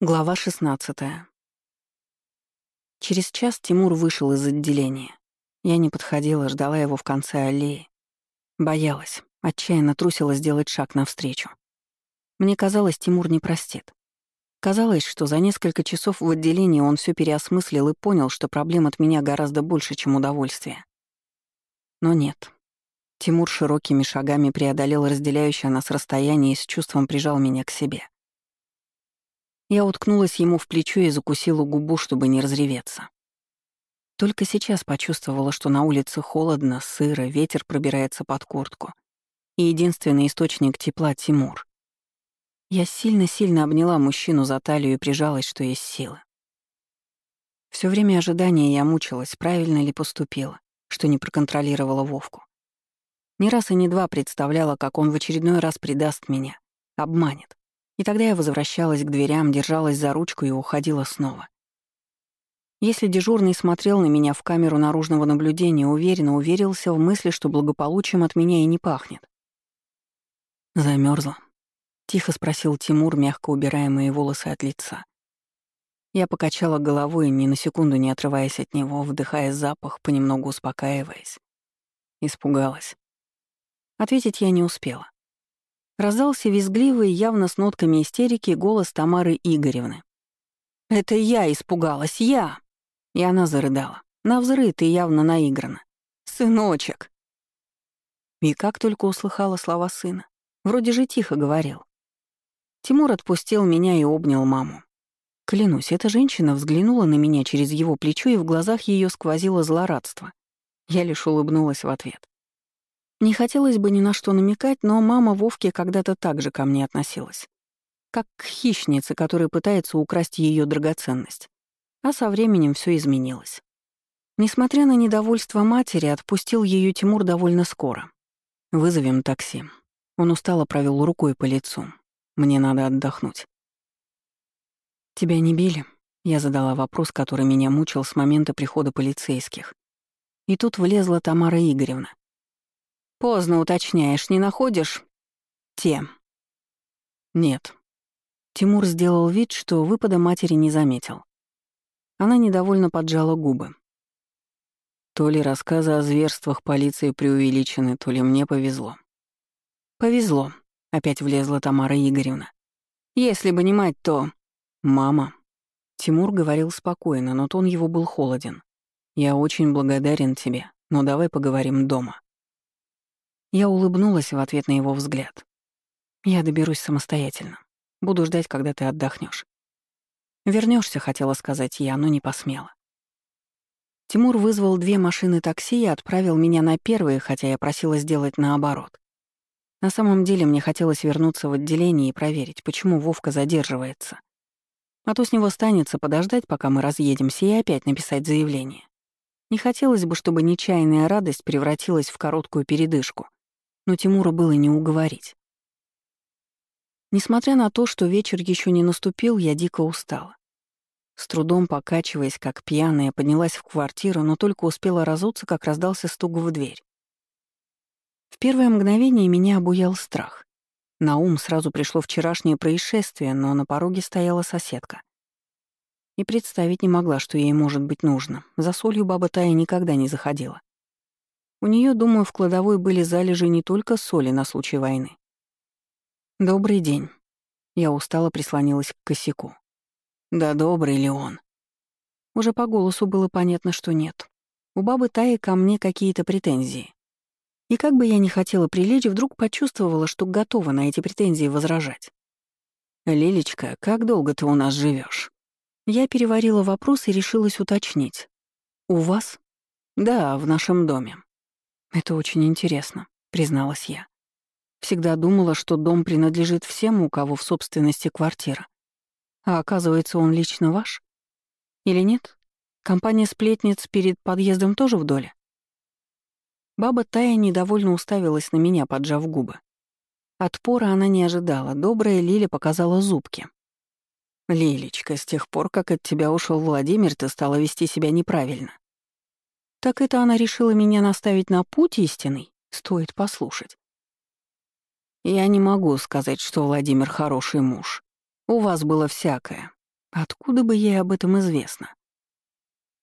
Глава 16. Через час Тимур вышел из отделения. Я не подходила, ждала его в конце аллеи. Боялась, отчаянно трусила сделать шаг навстречу. Мне казалось, Тимур не простит. Казалось, что за несколько часов в отделении он все переосмыслил и понял, что проблем от меня гораздо больше, чем удовольствие. Но нет. Тимур широкими шагами преодолел разделяющее нас расстояние и с чувством прижал меня к себе. Я уткнулась ему в плечо и закусила губу, чтобы не разреветься. Только сейчас почувствовала, что на улице холодно, сыро, ветер пробирается под куртку. И единственный источник тепла — Тимур. Я сильно-сильно обняла мужчину за талию и прижалась, что есть силы. Все время ожидания я мучилась, правильно ли поступила, что не проконтролировала Вовку. Ни раз и ни два представляла, как он в очередной раз предаст меня, обманет. И тогда я возвращалась к дверям, держалась за ручку и уходила снова. Если дежурный смотрел на меня в камеру наружного наблюдения, уверенно уверился в мысли, что благополучием от меня и не пахнет. Замерзла. Тихо спросил Тимур, мягко убирая мои волосы от лица. Я покачала головой, ни на секунду не отрываясь от него, вдыхая запах, понемногу успокаиваясь. Испугалась. Ответить я не успела. Раздался визгливый, явно с нотками истерики, голос Тамары Игоревны. «Это я испугалась, я!» И она зарыдала. Навзрыд и явно наигранно. «Сыночек!» И как только услыхала слова сына. Вроде же тихо говорил. Тимур отпустил меня и обнял маму. Клянусь, эта женщина взглянула на меня через его плечо, и в глазах ее сквозило злорадство. Я лишь улыбнулась в ответ. Не хотелось бы ни на что намекать, но мама Вовки когда-то так же ко мне относилась. Как к хищнице, которая пытается украсть ее драгоценность. А со временем все изменилось. Несмотря на недовольство матери, отпустил ее Тимур довольно скоро. «Вызовем такси». Он устало провел рукой по лицу. «Мне надо отдохнуть». «Тебя не били?» Я задала вопрос, который меня мучил с момента прихода полицейских. И тут влезла Тамара Игоревна. Поздно уточняешь, не находишь? Тем. Нет. Тимур сделал вид, что выпада матери не заметил. Она недовольно поджала губы. То ли рассказы о зверствах полиции преувеличены, то ли мне повезло. Повезло, опять влезла Тамара Игоревна. Если бы не мать, то... Мама. Тимур говорил спокойно, но тон его был холоден. Я очень благодарен тебе, но давай поговорим дома. Я улыбнулась в ответ на его взгляд. «Я доберусь самостоятельно. Буду ждать, когда ты отдохнешь. Вернешься, хотела сказать я, но не посмела. Тимур вызвал две машины такси и отправил меня на первые, хотя я просила сделать наоборот. На самом деле мне хотелось вернуться в отделение и проверить, почему Вовка задерживается. А то с него станется подождать, пока мы разъедемся, и опять написать заявление. Не хотелось бы, чтобы нечаянная радость превратилась в короткую передышку, но Тимура было не уговорить. Несмотря на то, что вечер еще не наступил, я дико устала. С трудом покачиваясь, как пьяная, поднялась в квартиру, но только успела разуться, как раздался стук в дверь. В первое мгновение меня обуял страх. На ум сразу пришло вчерашнее происшествие, но на пороге стояла соседка. И представить не могла, что ей может быть нужно. За солью баба Тая никогда не заходила. У нее, думаю, в кладовой были залежи не только соли на случай войны. «Добрый день». Я устало прислонилась к косяку. «Да добрый ли он?» Уже по голосу было понятно, что нет. У бабы Таи ко мне какие-то претензии. И как бы я ни хотела прилечь, вдруг почувствовала, что готова на эти претензии возражать. «Лилечка, как долго ты у нас живешь? Я переварила вопрос и решилась уточнить. «У вас?» «Да, в нашем доме. «Это очень интересно», — призналась я. Всегда думала, что дом принадлежит всем, у кого в собственности квартира. А оказывается, он лично ваш? Или нет? Компания сплетниц перед подъездом тоже в доле? Баба Тая недовольно уставилась на меня, поджав губы. Отпора она не ожидала, добрая Лиля показала зубки. «Лилечка, с тех пор, как от тебя ушел Владимир, ты стала вести себя неправильно. Так это она решила меня наставить на путь истинный? Стоит послушать. Я не могу сказать, что Владимир хороший муж. У вас было всякое. Откуда бы ей об этом известно?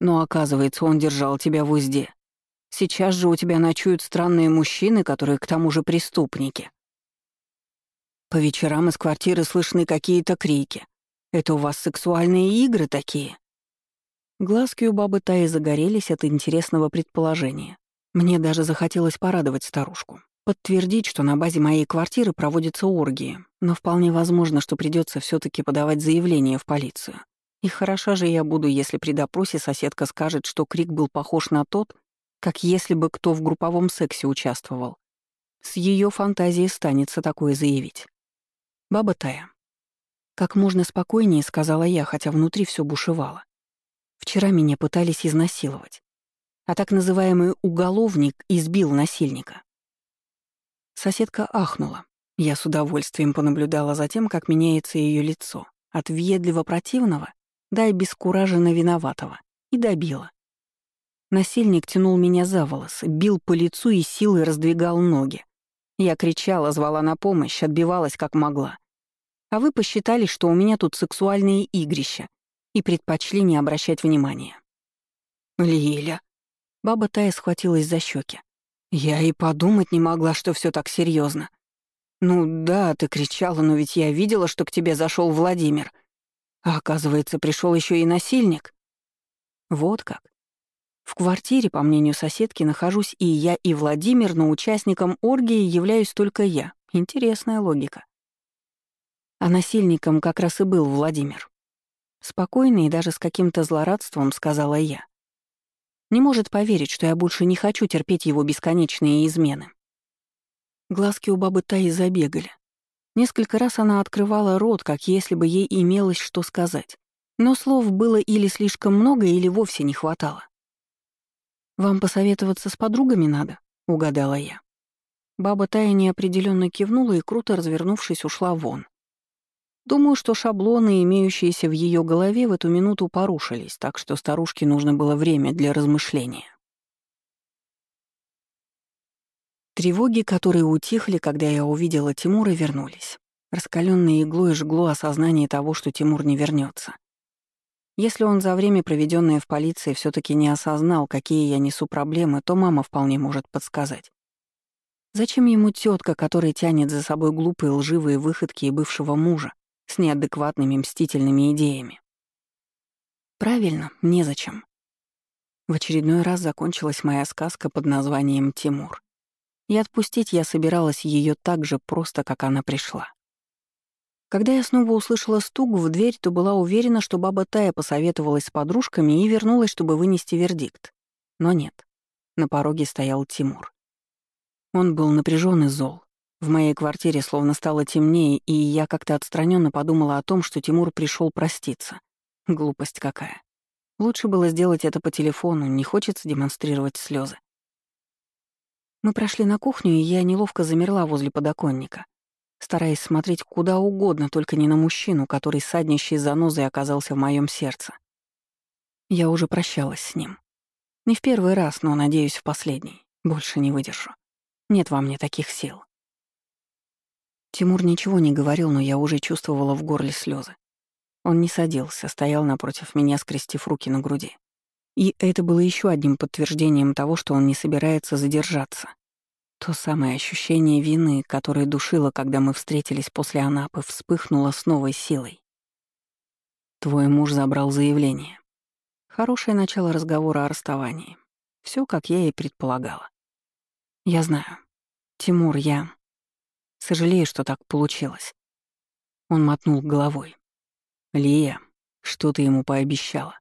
Но оказывается, он держал тебя в узде. Сейчас же у тебя ночуют странные мужчины, которые к тому же преступники. По вечерам из квартиры слышны какие-то крики. Это у вас сексуальные игры такие? Глазки у бабы Таи загорелись от интересного предположения. Мне даже захотелось порадовать старушку. Подтвердить, что на базе моей квартиры проводятся оргии, но вполне возможно, что придется все таки подавать заявление в полицию. И хороша же я буду, если при допросе соседка скажет, что крик был похож на тот, как если бы кто в групповом сексе участвовал. С ее фантазией станется такое заявить. Баба Тая. Как можно спокойнее, сказала я, хотя внутри все бушевало. Вчера меня пытались изнасиловать, а так называемый уголовник избил насильника. Соседка ахнула. Я с удовольствием понаблюдала за тем, как меняется ее лицо. От въедливо противного до обескураженно виноватого. И добила. Насильник тянул меня за волосы, бил по лицу и силой раздвигал ноги. Я кричала, звала на помощь, отбивалась как могла. А вы посчитали, что у меня тут сексуальные игрища, и предпочли не обращать внимания. «Лиля». Баба Тая схватилась за щеки. «Я и подумать не могла, что все так серьезно. Ну да, ты кричала, но ведь я видела, что к тебе зашел Владимир. А оказывается, пришел еще и насильник. Вот как. В квартире, по мнению соседки, нахожусь и я, и Владимир, но участником оргии являюсь только я. Интересная логика. А насильником как раз и был Владимир. Спокойно и даже с каким-то злорадством сказала я. Не может поверить, что я больше не хочу терпеть его бесконечные измены. Глазки у бабы Таи забегали. Несколько раз она открывала рот, как если бы ей имелось что сказать. Но слов было или слишком много, или вовсе не хватало. «Вам посоветоваться с подругами надо?» — угадала я. Баба Тая неопределенно кивнула и, круто развернувшись, ушла вон. Думаю, что шаблоны, имеющиеся в ее голове, в эту минуту порушились, так что старушке нужно было время для размышления. Тревоги, которые утихли, когда я увидела Тимура, вернулись. Раскаленной иглой жгло осознание того, что Тимур не вернется. Если он за время, проведенное в полиции, все таки не осознал, какие я несу проблемы, то мама вполне может подсказать. Зачем ему тетка, которая тянет за собой глупые лживые выходки и бывшего мужа, с неадекватными мстительными идеями. Правильно, незачем. В очередной раз закончилась моя сказка под названием «Тимур». И отпустить я собиралась ее так же просто, как она пришла. Когда я снова услышала стук в дверь, то была уверена, что баба Тая посоветовалась с подружками и вернулась, чтобы вынести вердикт. Но нет. На пороге стоял Тимур. Он был напряжен и зол. В моей квартире словно стало темнее, и я как-то отстраненно подумала о том, что Тимур пришел проститься. Глупость какая. Лучше было сделать это по телефону, не хочется демонстрировать слезы. Мы прошли на кухню, и я неловко замерла возле подоконника, стараясь смотреть куда угодно, только не на мужчину, который саднищей занозой оказался в моем сердце. Я уже прощалась с ним. Не в первый раз, но, надеюсь, в последний. Больше не выдержу. Нет во мне таких сил. Тимур ничего не говорил, но я уже чувствовала в горле слезы. Он не садился, стоял напротив меня, скрестив руки на груди. И это было еще одним подтверждением того, что он не собирается задержаться. То самое ощущение вины, которое душило, когда мы встретились после Анапы, вспыхнуло с новой силой. Твой муж забрал заявление. Хорошее начало разговора о расставании. Все, как я и предполагала. Я знаю. Тимур, я... Сожалею, что так получилось. Он мотнул головой. «Лия, что ты ему пообещала?»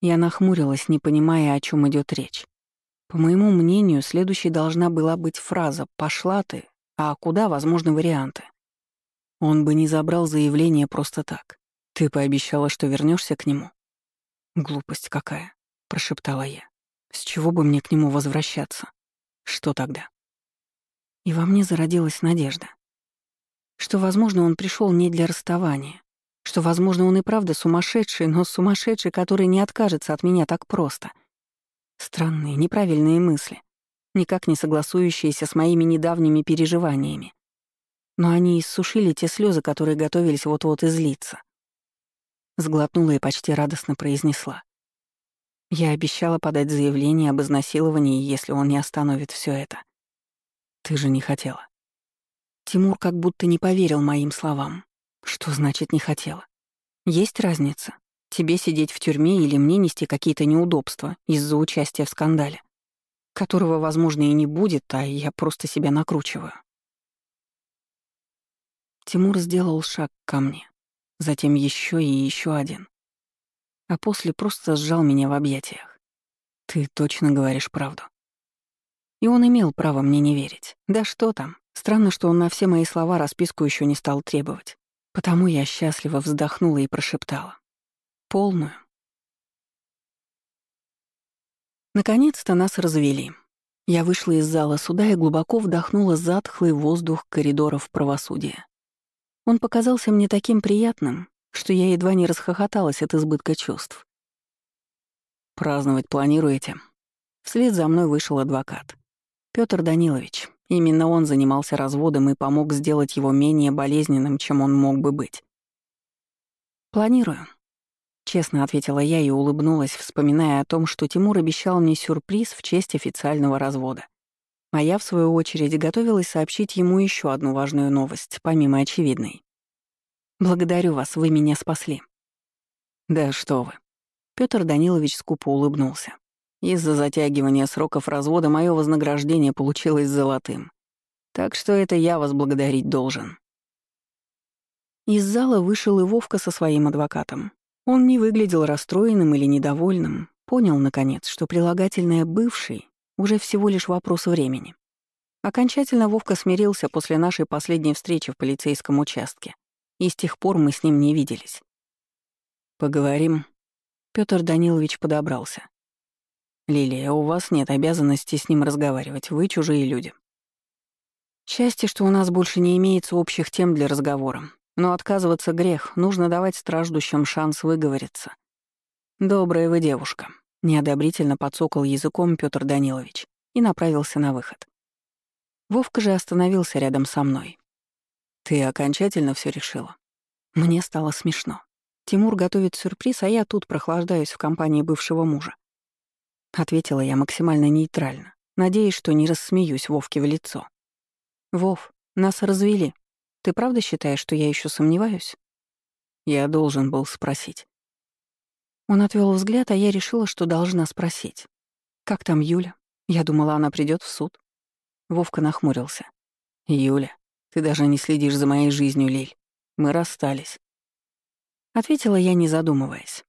Я нахмурилась, не понимая, о чем идет речь. По моему мнению, следующей должна была быть фраза «пошла ты», а куда возможны варианты. Он бы не забрал заявление просто так. Ты пообещала, что вернешься к нему. Глупость какая, прошептала я. С чего бы мне к нему возвращаться? Что тогда? И во мне зародилась надежда. Что, возможно, он пришел не для расставания. Что, возможно, он и правда сумасшедший, но сумасшедший, который не откажется от меня так просто. Странные, неправильные мысли, никак не согласующиеся с моими недавними переживаниями. Но они иссушили те слезы, которые готовились вот-вот излиться. Сглотнула и почти радостно произнесла. Я обещала подать заявление об изнасиловании, если он не остановит все это. Ты же не хотела. Тимур как будто не поверил моим словам. Что значит «не хотела»? Есть разница? Тебе сидеть в тюрьме или мне нести какие-то неудобства из-за участия в скандале, которого, возможно, и не будет, а я просто себя накручиваю. Тимур сделал шаг ко мне, затем еще и еще один. А после просто сжал меня в объятиях. Ты точно говоришь правду. И он имел право мне не верить. Да что там, странно, что он на все мои слова расписку еще не стал требовать. Потому я счастливо вздохнула и прошептала. Полную. Наконец-то нас развели. Я вышла из зала суда и глубоко вдохнула затхлый воздух коридоров правосудия. Он показался мне таким приятным, что я едва не расхохоталась от избытка чувств. «Праздновать планируете?» Вслед за мной вышел адвокат. Пётр Данилович. Именно он занимался разводом и помог сделать его менее болезненным, чем он мог бы быть. «Планирую», — честно ответила я и улыбнулась, вспоминая о том, что Тимур обещал мне сюрприз в честь официального развода. А я, в свою очередь, готовилась сообщить ему еще одну важную новость, помимо очевидной. «Благодарю вас, вы меня спасли». «Да что вы». Пётр Данилович скупо улыбнулся. Из-за затягивания сроков развода мое вознаграждение получилось золотым. Так что это я вас благодарить должен. Из зала вышел и Вовка со своим адвокатом. Он не выглядел расстроенным или недовольным, понял, наконец, что прилагательное «бывший» уже всего лишь вопрос времени. Окончательно Вовка смирился после нашей последней встречи в полицейском участке, и с тех пор мы с ним не виделись. «Поговорим». Пётр Данилович подобрался. «Лилия, у вас нет обязанности с ним разговаривать, вы чужие люди». Счастье, что у нас больше не имеется общих тем для разговора. Но отказываться грех, нужно давать страждущим шанс выговориться. «Добрая вы девушка», — неодобрительно подсокал языком Пётр Данилович и направился на выход. Вовка же остановился рядом со мной. «Ты окончательно все решила?» Мне стало смешно. Тимур готовит сюрприз, а я тут прохлаждаюсь в компании бывшего мужа. Ответила я максимально нейтрально, надеясь, что не рассмеюсь Вовке в лицо. «Вов, нас развели. Ты правда считаешь, что я еще сомневаюсь?» Я должен был спросить. Он отвел взгляд, а я решила, что должна спросить. «Как там Юля? Я думала, она придет в суд». Вовка нахмурился. «Юля, ты даже не следишь за моей жизнью, Лиль. Мы расстались». Ответила я, не задумываясь.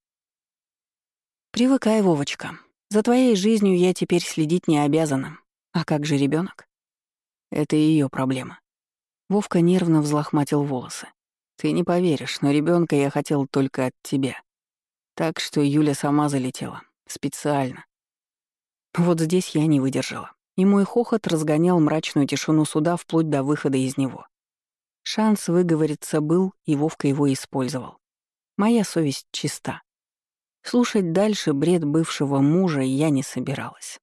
«Привыкай, Вовочка. За твоей жизнью я теперь следить не обязана. А как же ребенок? Это ее проблема. Вовка нервно взлохматил волосы. Ты не поверишь, но ребенка я хотел только от тебя. Так что Юля сама залетела. Специально. Вот здесь я не выдержала. И мой хохот разгонял мрачную тишину суда вплоть до выхода из него. Шанс выговориться был, и Вовка его использовал. Моя совесть чиста. Слушать дальше бред бывшего мужа я не собиралась.